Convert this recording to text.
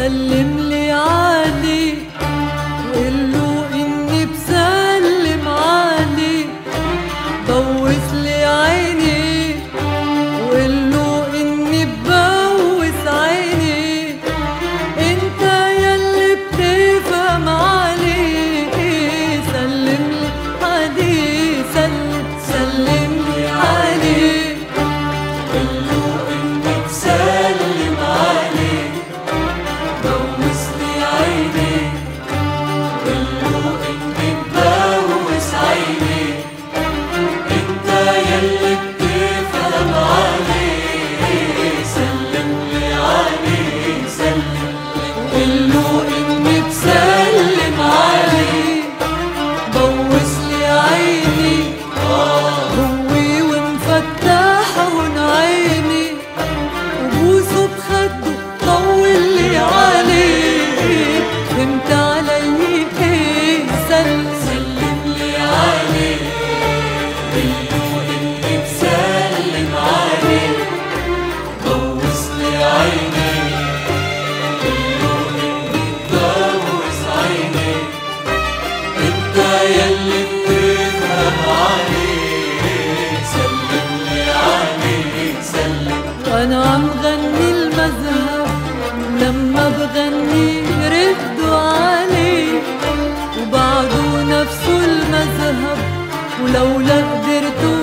سلم لي علي derdir tu